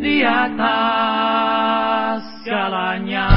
di atas segalanya.